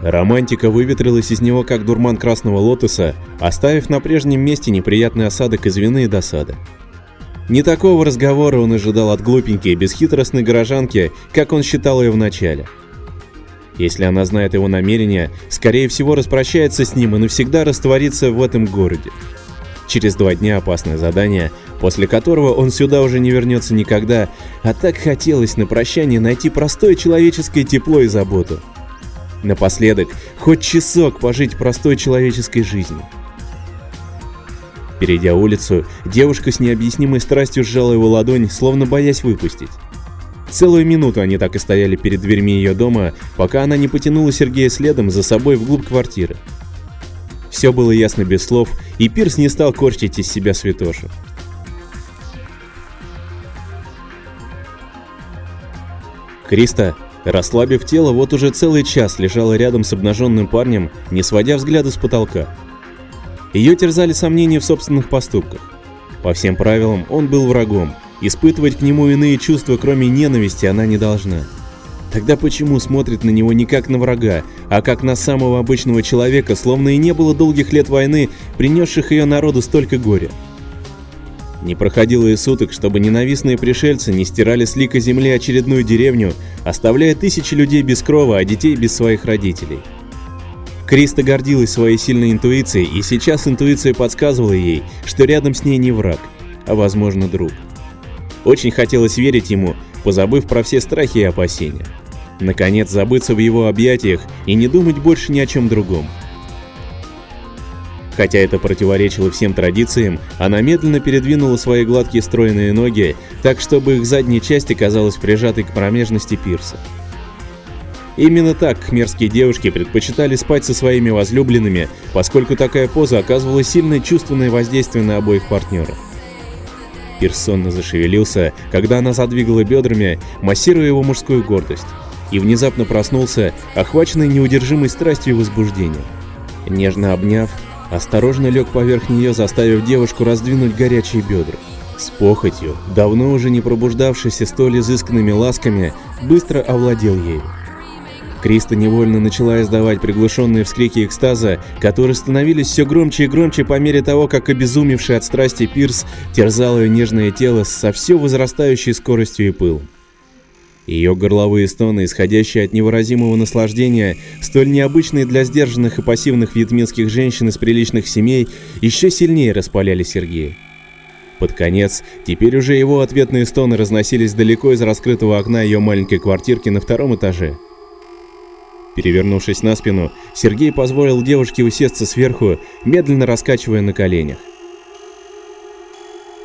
Романтика выветрилась из него как дурман красного лотоса, оставив на прежнем месте неприятный осадок из вины и досады. Не такого разговора он ожидал от глупенькой, бесхитростной горожанки, как он считал ее вначале. Если она знает его намерения, скорее всего распрощается с ним и навсегда растворится в этом городе. Через два дня опасное задание, после которого он сюда уже не вернется никогда, а так хотелось на прощание найти простое человеческое тепло и заботу. Напоследок, хоть часок пожить простой человеческой жизнью. Перейдя улицу, девушка с необъяснимой страстью сжала его ладонь, словно боясь выпустить. Целую минуту они так и стояли перед дверьми ее дома, пока она не потянула Сергея следом за собой вглубь квартиры. Все было ясно без слов, и Пирс не стал корчить из себя святошу. Криста, расслабив тело, вот уже целый час лежала рядом с обнаженным парнем, не сводя взгляда с потолка. Ее терзали сомнения в собственных поступках. По всем правилам, он был врагом. Испытывать к нему иные чувства, кроме ненависти, она не должна. Тогда почему смотрит на него не как на врага, а как на самого обычного человека, словно и не было долгих лет войны, принесших ее народу столько горя? Не проходило и суток, чтобы ненавистные пришельцы не стирали с лика земли очередную деревню, оставляя тысячи людей без крова, а детей без своих родителей. Криста гордилась своей сильной интуицией, и сейчас интуиция подсказывала ей, что рядом с ней не враг, а возможно друг. Очень хотелось верить ему, позабыв про все страхи и опасения. Наконец забыться в его объятиях и не думать больше ни о чем другом. Хотя это противоречило всем традициям, она медленно передвинула свои гладкие стройные ноги, так чтобы их задняя часть оказалась прижатой к промежности пирса. Именно так кхмерские девушки предпочитали спать со своими возлюбленными, поскольку такая поза оказывала сильное чувственное воздействие на обоих партнеров. Пирс сонно зашевелился, когда она задвигала бедрами, массируя его мужскую гордость, и внезапно проснулся, охваченный неудержимой страстью и возбуждением. Нежно обняв, осторожно лег поверх нее, заставив девушку раздвинуть горячие бедра. С похотью, давно уже не пробуждавшийся столь изысканными ласками, быстро овладел ею. Криста невольно начала издавать приглушенные вскрики экстаза, которые становились все громче и громче по мере того, как обезумевший от страсти Пирс терзал ее нежное тело со все возрастающей скоростью и пылом. Ее горловые стоны, исходящие от невыразимого наслаждения, столь необычные для сдержанных и пассивных вьетминских женщин из приличных семей, еще сильнее распаляли Сергея. Под конец, теперь уже его ответные стоны разносились далеко из раскрытого окна ее маленькой квартирки на втором этаже. Перевернувшись на спину, Сергей позволил девушке усесться сверху, медленно раскачивая на коленях.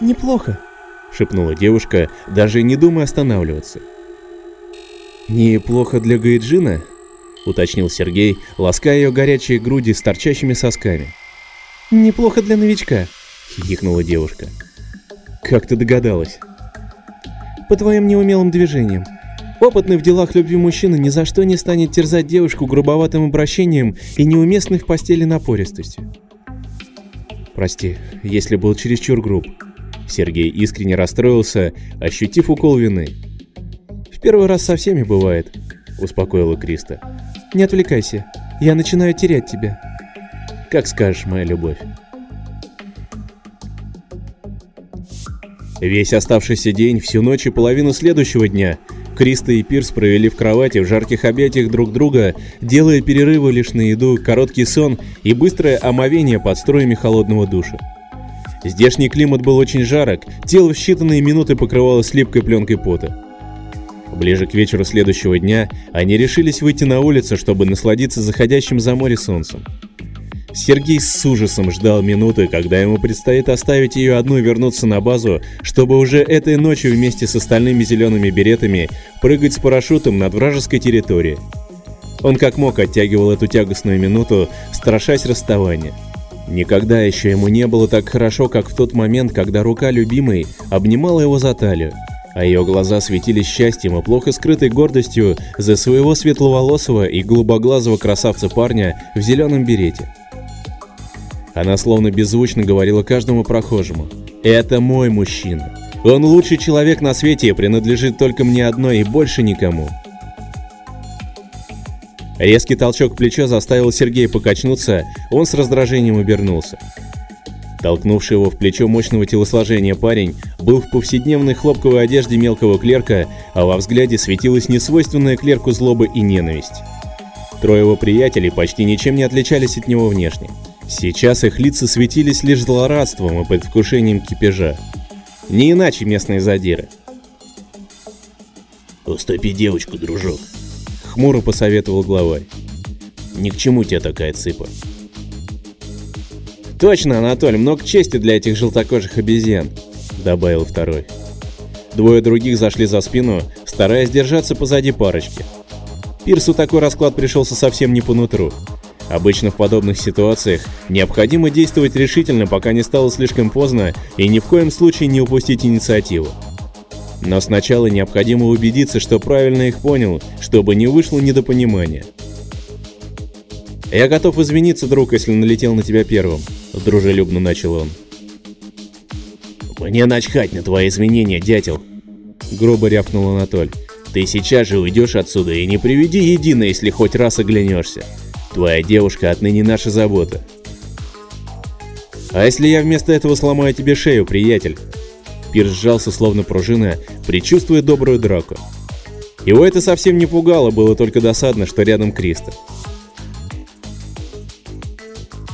«Неплохо», — шепнула девушка, даже не думая останавливаться. «Неплохо для Гайджина?» — уточнил Сергей, лаская ее горячие груди с торчащими сосками. «Неплохо для новичка», — хихикнула девушка. «Как ты догадалась?» «По твоим неумелым движениям. Опытный в делах любви мужчина ни за что не станет терзать девушку грубоватым обращением и неуместной в постели напористостью. Прости, если был чересчур груб. Сергей искренне расстроился, ощутив укол вины. Первый раз со всеми бывает, успокоила Криста. Не отвлекайся, я начинаю терять тебя. Как скажешь, моя любовь. Весь оставшийся день, всю ночь и половину следующего дня Криста и Пирс провели в кровати в жарких объятиях друг друга, делая перерывы лишь на еду, короткий сон и быстрое омовение под струями холодного душа. Здешний климат был очень жарок, тело в считанные минуты покрывалось липкой пленкой пота. Ближе к вечеру следующего дня они решились выйти на улицу, чтобы насладиться заходящим за море солнцем. Сергей с ужасом ждал минуты, когда ему предстоит оставить ее одну и вернуться на базу, чтобы уже этой ночью вместе с остальными зелеными беретами прыгать с парашютом над вражеской территорией. Он как мог оттягивал эту тягостную минуту, страшась расставания. Никогда еще ему не было так хорошо, как в тот момент, когда рука любимой обнимала его за талию, а ее глаза светились счастьем и плохо скрытой гордостью за своего светловолосого и голубоглазого красавца парня в зеленом берете. Она словно беззвучно говорила каждому прохожему. «Это мой мужчина. Он лучший человек на свете и принадлежит только мне одной и больше никому». Резкий толчок в плечо заставил Сергея покачнуться, он с раздражением обернулся. Толкнувший его в плечо мощного телосложения парень был в повседневной хлопковой одежде мелкого клерка, а во взгляде светилась несвойственная клерку злоба и ненависть. Трое его приятелей почти ничем не отличались от него внешне. Сейчас их лица светились лишь злорадством и предвкушением кипежа. Не иначе местные задиры. «Уступи девочку, дружок», — хмуро посоветовал главарь. «Ни к чему тебе такая цыпа». «Точно, Анатолий, много чести для этих желтокожих обезьян», — добавил второй. Двое других зашли за спину, стараясь держаться позади парочки. Пирсу такой расклад пришелся совсем не по нутру. Обычно в подобных ситуациях необходимо действовать решительно, пока не стало слишком поздно, и ни в коем случае не упустить инициативу. Но сначала необходимо убедиться, что правильно их понял, чтобы не вышло недопонимания. «Я готов извиниться, друг, если налетел на тебя первым», — дружелюбно начал он. «Мне начхать на твои извинения, дятел!» — грубо рявкнул Анатоль. «Ты сейчас же уйдешь отсюда и не приведи едино, если хоть раз оглянешься. Твоя девушка отныне наша забота». «А если я вместо этого сломаю тебе шею, приятель?» Пирс сжался, словно пружина, предчувствуя добрую драку. Его это совсем не пугало, было только досадно, что рядом Криста.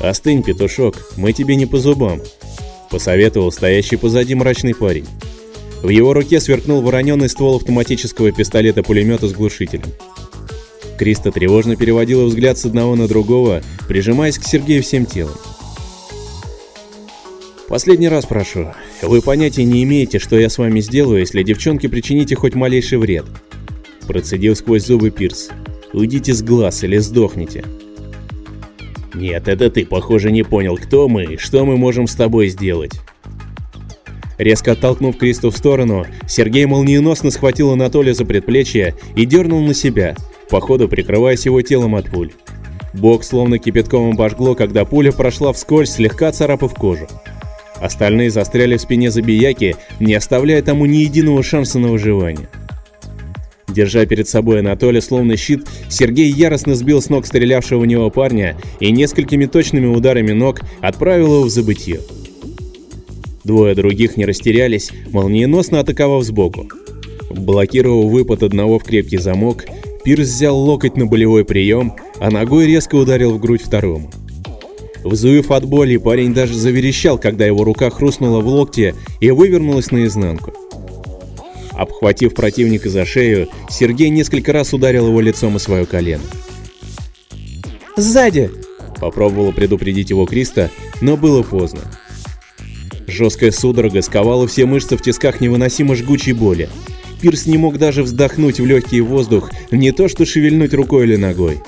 «Остынь, петушок, мы тебе не по зубам», — посоветовал стоящий позади мрачный парень. В его руке сверкнул вороненный ствол автоматического пистолета-пулемета с глушителем. Криста тревожно переводила взгляд с одного на другого, прижимаясь к Сергею всем телом. «Последний раз прошу. Вы понятия не имеете, что я с вами сделаю, если девчонке причините хоть малейший вред». Процедил сквозь зубы Пирс. «Уйдите с глаз или сдохните». «Нет, это ты, похоже, не понял, кто мы и что мы можем с тобой сделать». Резко оттолкнув Кристу в сторону, Сергей молниеносно схватил Анатолия за предплечье и дернул на себя, походу прикрываясь его телом от пуль. Бок словно кипятком обожгло, когда пуля прошла вскользь, слегка царапав кожу. Остальные застряли в спине забияки, не оставляя тому ни единого шанса на выживание. Держа перед собой Анатолия словно щит, Сергей яростно сбил с ног стрелявшего в него парня и несколькими точными ударами ног отправил его в забытье. Двое других не растерялись, молниеносно атаковав сбоку. Блокировав выпад одного в крепкий замок, Пирс взял локоть на болевой прием, а ногой резко ударил в грудь второму. Взвыв от боли, парень даже заверещал, когда его рука хрустнула в локте и вывернулась наизнанку. Обхватив противника за шею, Сергей несколько раз ударил его лицом о свое колено. «Сзади!» – попробовала предупредить его Криста, но было поздно. Жесткая судорога сковала все мышцы в тисках невыносимо жгучей боли. Пирс не мог даже вздохнуть в легкий воздух, не то что шевельнуть рукой или ногой.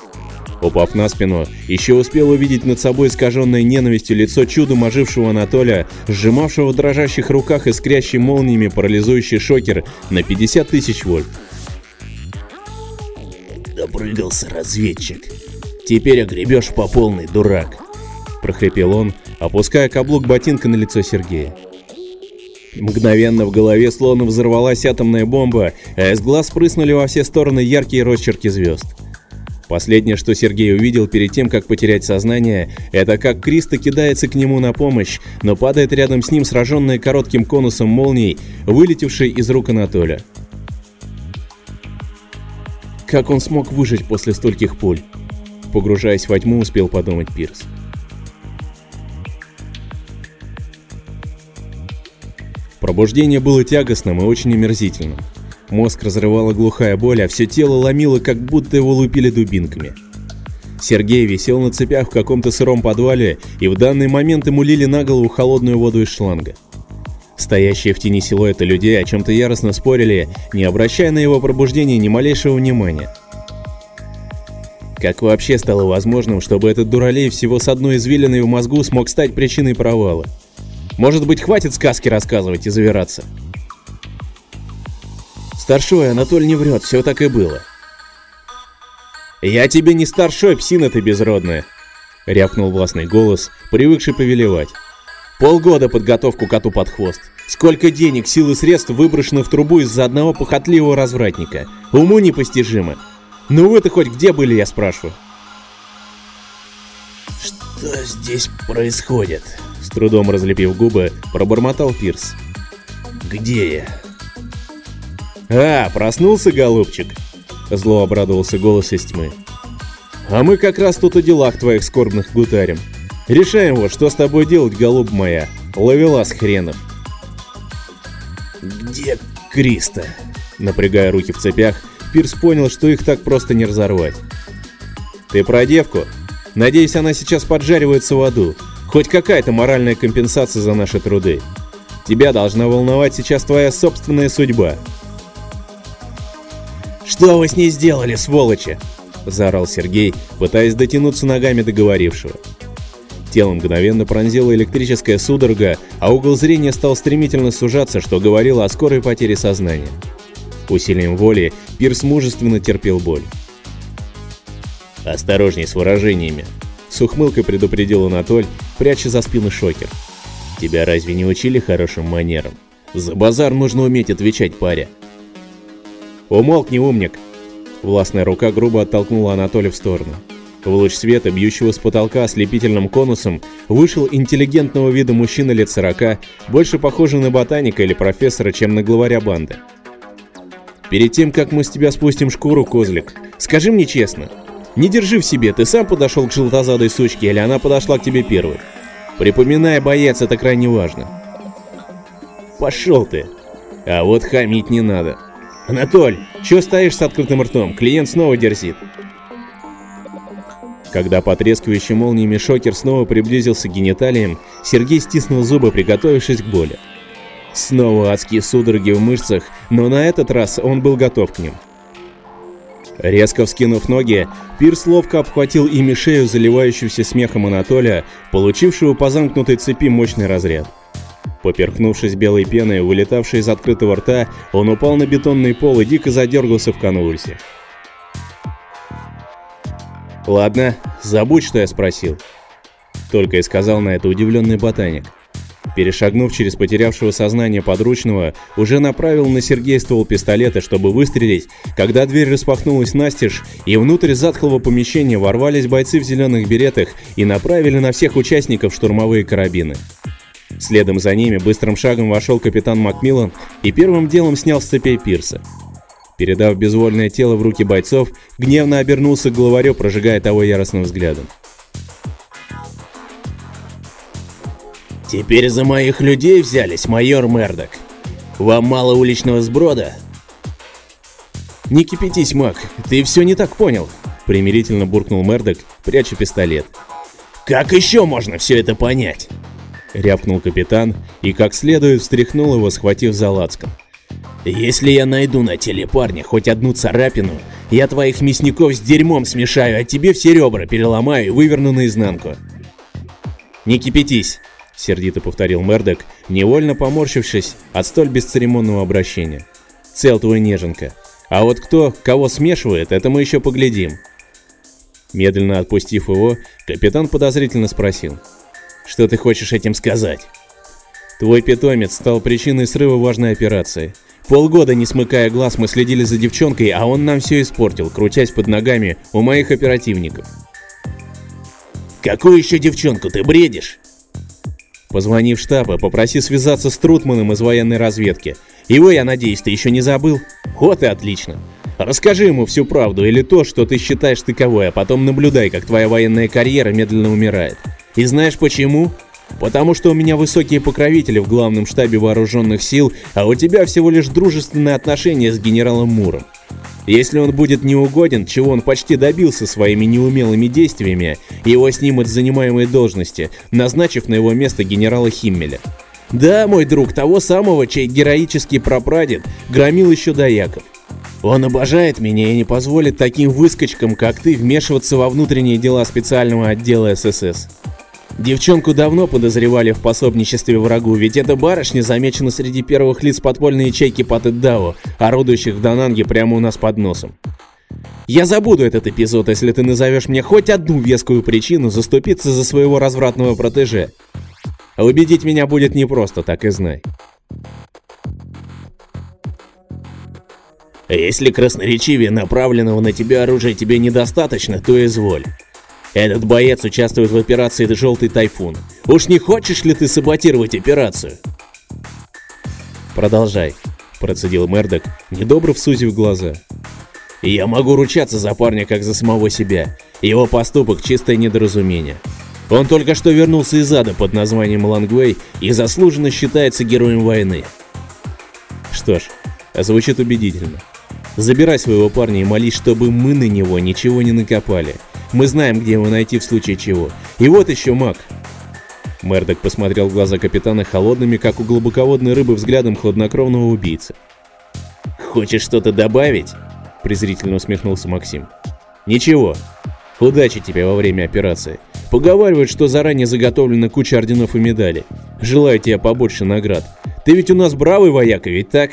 Упав на спину, еще успел увидеть над собой искаженное ненавистью лицо чудом ожившего Анатолия, сжимавшего в дрожащих руках искрящий молниями парализующий шокер на 50 тысяч вольт. «Допрыгался разведчик. Теперь огребешь по полной, дурак!» – прохрипел он, опуская каблук ботинка на лицо Сергея. Мгновенно в голове словно взорвалась атомная бомба, а из глаз прыснули во все стороны яркие росчерки звезд. Последнее, что Сергей увидел перед тем, как потерять сознание, это как Криста кидается к нему на помощь, но падает рядом с ним сраженная коротким конусом молний, вылетевшей из рук Анатоля. Как он смог выжить после стольких пуль? Погружаясь во тьму, успел подумать Пирс. Пробуждение было тягостным и очень омерзительным. Мозг разрывала глухая боль, а все тело ломило, как будто его лупили дубинками. Сергей висел на цепях в каком-то сыром подвале, и в данный момент ему лили на голову холодную воду из шланга. Стоящие в тени силуэты людей о чем-то яростно спорили, не обращая на его пробуждение ни малейшего внимания. Как вообще стало возможным, чтобы этот дуралей всего с одной извилиной в мозгу смог стать причиной провала? Может быть, хватит сказки рассказывать и завираться? Старшой, Анатоль не врет, все так и было. «Я тебе не старшой, псина ты безродная!» — рявкнул властный голос, привыкший повелевать. «Полгода подготовку коту под хвост. Сколько денег, сил и средств выброшено в трубу из-за одного похотливого развратника. Уму непостижимо. Ну вы-то хоть где были, я спрашиваю? Что здесь происходит? С трудом разлепив губы, пробормотал Пирс. Где я? А, проснулся, голубчик? Зло обрадовался голос из тьмы. А мы как раз тут о делах твоих скорбных гутарим. Решаем вот, что с тобой делать, голуб моя. Ловелас хренов. Где Криста? Напрягая руки в цепях, Пирс понял, что их так просто не разорвать. Ты про девку? Надеюсь, она сейчас поджаривается в аду. Хоть какая-то моральная компенсация за наши труды. Тебя должна волновать сейчас твоя собственная судьба. «Что вы с ней сделали, сволочи?» – заорал Сергей, пытаясь дотянуться ногами договорившего. Тело мгновенно пронзила электрическая судорога, а угол зрения стал стремительно сужаться, что говорило о скорой потере сознания. Усилием воли Пирс мужественно терпел боль. «Осторожней с выражениями», — с ухмылкой предупредил Анатоль, пряча за спину шокер. «Тебя разве не учили хорошим манерам? За базар нужно уметь отвечать паре». «Умолкни, умник!» Властная рука грубо оттолкнула Анатолия в сторону. В луч света, бьющего с потолка ослепительным конусом, вышел интеллигентного вида мужчина лет сорока, больше похожий на ботаника или профессора, чем на главаря банды. «Перед тем, как мы с тебя спустим шкуру, козлик, скажи мне честно, не держи в себе, ты сам подошел к желтозадой сучке или она подошла к тебе первой? Припоминая, боец, это крайне важно». «Пошел ты! А вот хамить не надо!» «Анатоль, чё стоишь с открытым ртом? Клиент снова дерзит!» Когда потрескивающий молниями шокер снова приблизился к гениталиям, Сергей стиснул зубы, приготовившись к боли. Снова адские судороги в мышцах, но на этот раз он был готов к ним. Резко вскинув ноги, Пирс ловко обхватил ими шею заливающегося смехом Анатолия, получившего по замкнутой цепи мощный разряд. Поперхнувшись белой пеной, вылетавшей из открытого рта, он упал на бетонный пол и дико задергался в конвульсиях. «Ладно, забудь, что я спросил», — только и сказал на это удивленный ботаник. Перешагнув через потерявшего сознание подручного, уже направил на Сергея ствол пистолета, чтобы выстрелить, когда дверь распахнулась настежь, и внутрь затхлого помещения ворвались бойцы в зеленых беретах и направили на всех участников штурмовые карабины. Следом за ними быстрым шагом вошел капитан Макмиллан и первым делом снял с цепей пирса. Передав безвольное тело в руки бойцов, гневно обернулся к главарю, прожигая того яростным взглядом. «Теперь за моих людей взялись, майор Мердок. Вам мало уличного сброда?» «Не кипятись, Мак, ты все не так понял», — примирительно буркнул Мердок, пряча пистолет. «Как еще можно все это понять?» — рявкнул капитан и как следует встряхнул его, схватив за лацкан. Если я найду на теле парня хоть одну царапину, я твоих мясников с дерьмом смешаю, а тебе все ребра переломаю и выверну наизнанку. Не кипятись, сердито повторил Мердок, невольно поморщившись от столь бесцеремонного обращения. Цел твой неженка. А вот кто кого смешивает, это мы еще поглядим. Медленно отпустив его, капитан подозрительно спросил. «Что ты хочешь этим сказать?» «Твой питомец стал причиной срыва важной операции. Полгода, не смыкая глаз, мы следили за девчонкой, а он нам все испортил, крутясь под ногами у моих оперативников. «Какую еще девчонку ты бредишь?» Позвони в штаб и попроси связаться с Трутманом из военной разведки. Его, я надеюсь, ты еще не забыл? Вот и отлично. Расскажи ему всю правду или то, что ты считаешь таковой, а потом наблюдай, как твоя военная карьера медленно умирает. И знаешь почему? Потому что у меня высокие покровители в главном штабе вооруженных сил, а у тебя всего лишь дружественные отношения с генералом Муром. Если он будет неугоден, чего он почти добился своими неумелыми действиями, его снимут с занимаемой должности, назначив на его место генерала Химмеля. Да, мой друг, того самого, чей героический прапрадед громил еще до Яков. Он обожает меня и не позволит таким выскочкам, как ты, вмешиваться во внутренние дела специального отдела ССС. Девчонку давно подозревали в пособничестве врагу, ведь эта барышня замечена среди первых лиц подпольной ячейки Патыддао, орудующих в Дананге прямо у нас под носом. Я забуду этот эпизод, если ты назовешь мне хоть одну вескую причину заступиться за своего развратного протеже. А убедить меня будет непросто, так и знай. Если красноречивее направленного на тебя оружия тебе недостаточно, то изволь. Этот боец участвует в операции «Желтый тайфун». Уж не хочешь ли ты саботировать операцию? Продолжай, процедил Мердок, недобро всузив глаза. Я могу ручаться за парня как за самого себя. Его поступок – чистое недоразумение. Он только что вернулся из ада под названием Лангвей и заслуженно считается героем войны. Что ж, звучит убедительно. Забирай своего парня и молись, чтобы мы на него ничего не накопали. Мы знаем, где его найти в случае чего. И вот еще маг. Мердок посмотрел в глаза капитана холодными, как у глубоководной рыбы взглядом хладнокровного убийцы. «Хочешь что-то добавить?» – презрительно усмехнулся Максим. «Ничего. Удачи тебе во время операции. Поговаривают, что заранее заготовлена куча орденов и медалей. Желаю тебе побольше наград. Ты ведь у нас бравый вояка, ведь так?»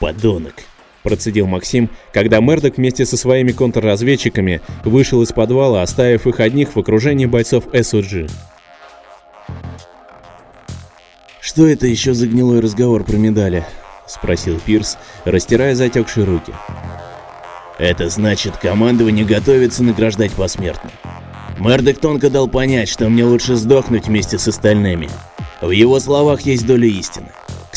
«Подонок!» Процедил Максим, когда Мердок вместе со своими контрразведчиками вышел из подвала, оставив их одних в окружении бойцов СОГ. «Что это еще за гнилой разговор про медали?» — спросил Пирс, растирая затекшие руки. «Это значит, командование готовится награждать посмертно. Мердок тонко дал понять, что мне лучше сдохнуть вместе с остальными. В его словах есть доля истины.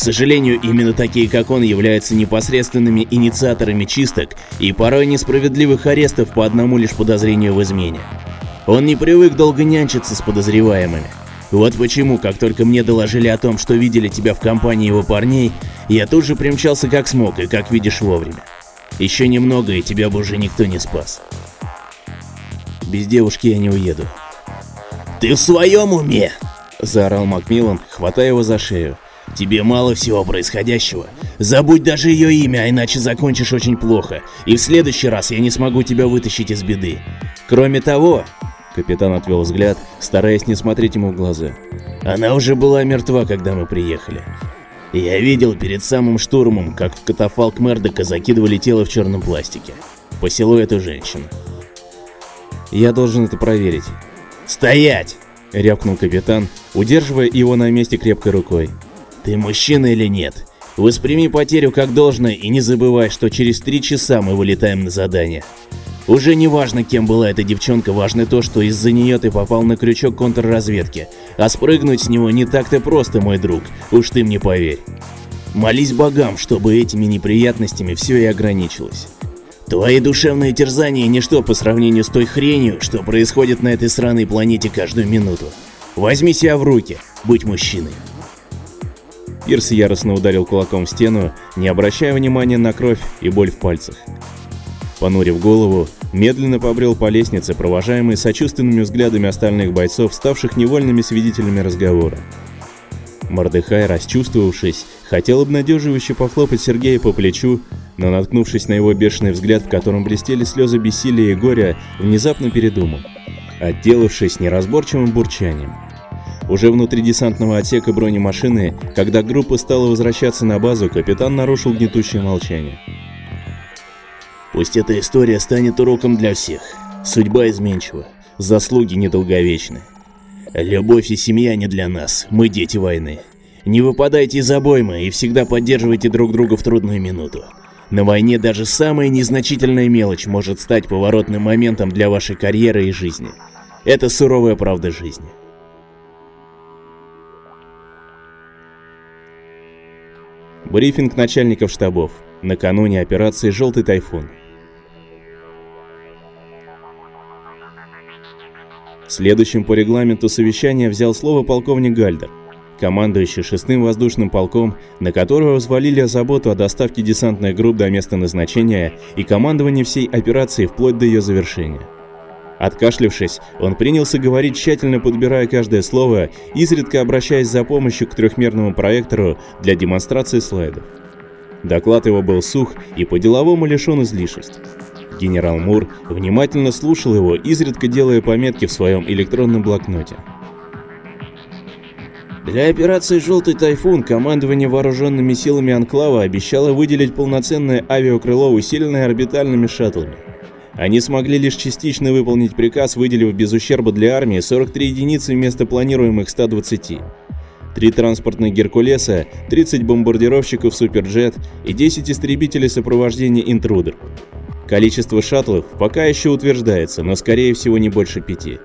Сожалению, именно такие, как он, являются непосредственными инициаторами чисток и порой несправедливых арестов по одному лишь подозрению в измене. Он не привык долго нянчиться с подозреваемыми. Вот почему, как только мне доложили о том, что видели тебя в компании его парней, я тут же примчался как смог и как видишь вовремя. Еще немного, и тебя бы уже никто не спас. Без девушки я не уеду. «Ты в своем уме?» – заорал Макмиллан, хватая его за шею. Тебе мало всего происходящего. Забудь даже ее имя, а иначе закончишь очень плохо. И в следующий раз я не смогу тебя вытащить из беды. Кроме того... Капитан отвел взгляд, стараясь не смотреть ему в глаза. Она уже была мертва, когда мы приехали. Я видел перед самым штурмом, как в катафалк Мердока закидывали тело в черном пластике. По силуэту женщины. Я должен это проверить. «Стоять!» — рявкнул капитан, удерживая его на месте крепкой рукой. Ты мужчина или нет? Восприми потерю как должное и не забывай, что через три часа мы вылетаем на задание. Уже не важно, кем была эта девчонка, важно то, что из-за нее ты попал на крючок контрразведки. А спрыгнуть с него не так-то просто, мой друг, уж ты мне поверь. Молись богам, чтобы этими неприятностями все и ограничилось. Твои душевные терзания – ничто по сравнению с той хренью, что происходит на этой сраной планете каждую минуту. Возьми себя в руки, будь мужчиной. Ирс яростно ударил кулаком в стену, не обращая внимания на кровь и боль в пальцах. Понурив голову, медленно побрел по лестнице, провожаемый сочувственными взглядами остальных бойцов, ставших невольными свидетелями разговора. Мордыхай, расчувствовавшись, хотел обнадеживающе похлопать Сергея по плечу, но, наткнувшись на его бешеный взгляд, в котором блестели слезы бессилия и горя, внезапно передумал, отделавшись неразборчивым бурчанием. Уже внутри десантного отсека бронемашины, когда группа стала возвращаться на базу, капитан нарушил гнетущее молчание. «Пусть эта история станет уроком для всех. Судьба изменчива, заслуги недолговечны. Любовь и семья не для нас, мы дети войны. Не выпадайте из обоймы и всегда поддерживайте друг друга в трудную минуту. На войне даже самая незначительная мелочь может стать поворотным моментом для вашей карьеры и жизни. Это суровая правда жизни. Брифинг начальников штабов. Накануне операции «Желтый тайфун». Следующим по регламенту совещания взял слово полковник Гальдер, командующий шестым воздушным полком, на которого взвалили заботу о доставке десантных групп до места назначения и командование всей операции вплоть до ее завершения. Откашлившись, он принялся говорить, тщательно подбирая каждое слово, изредка обращаясь за помощью к трехмерному проектору для демонстрации слайдов. Доклад его был сух и по-деловому лишен излишеств. Генерал Мур внимательно слушал его, изредка делая пометки в своем электронном блокноте. Для операции «Желтый тайфун» командование вооруженными силами Анклава обещало выделить полноценное авиакрыло, усиленное орбитальными шаттлами. Они смогли лишь частично выполнить приказ, выделив без ущерба для армии 43 единицы вместо планируемых 120. Три транспортных «Геркулеса», 30 бомбардировщиков «Суперджет» и 10 истребителей сопровождения «Интрудер». Количество шаттлов пока еще утверждается, но скорее всего не больше пяти.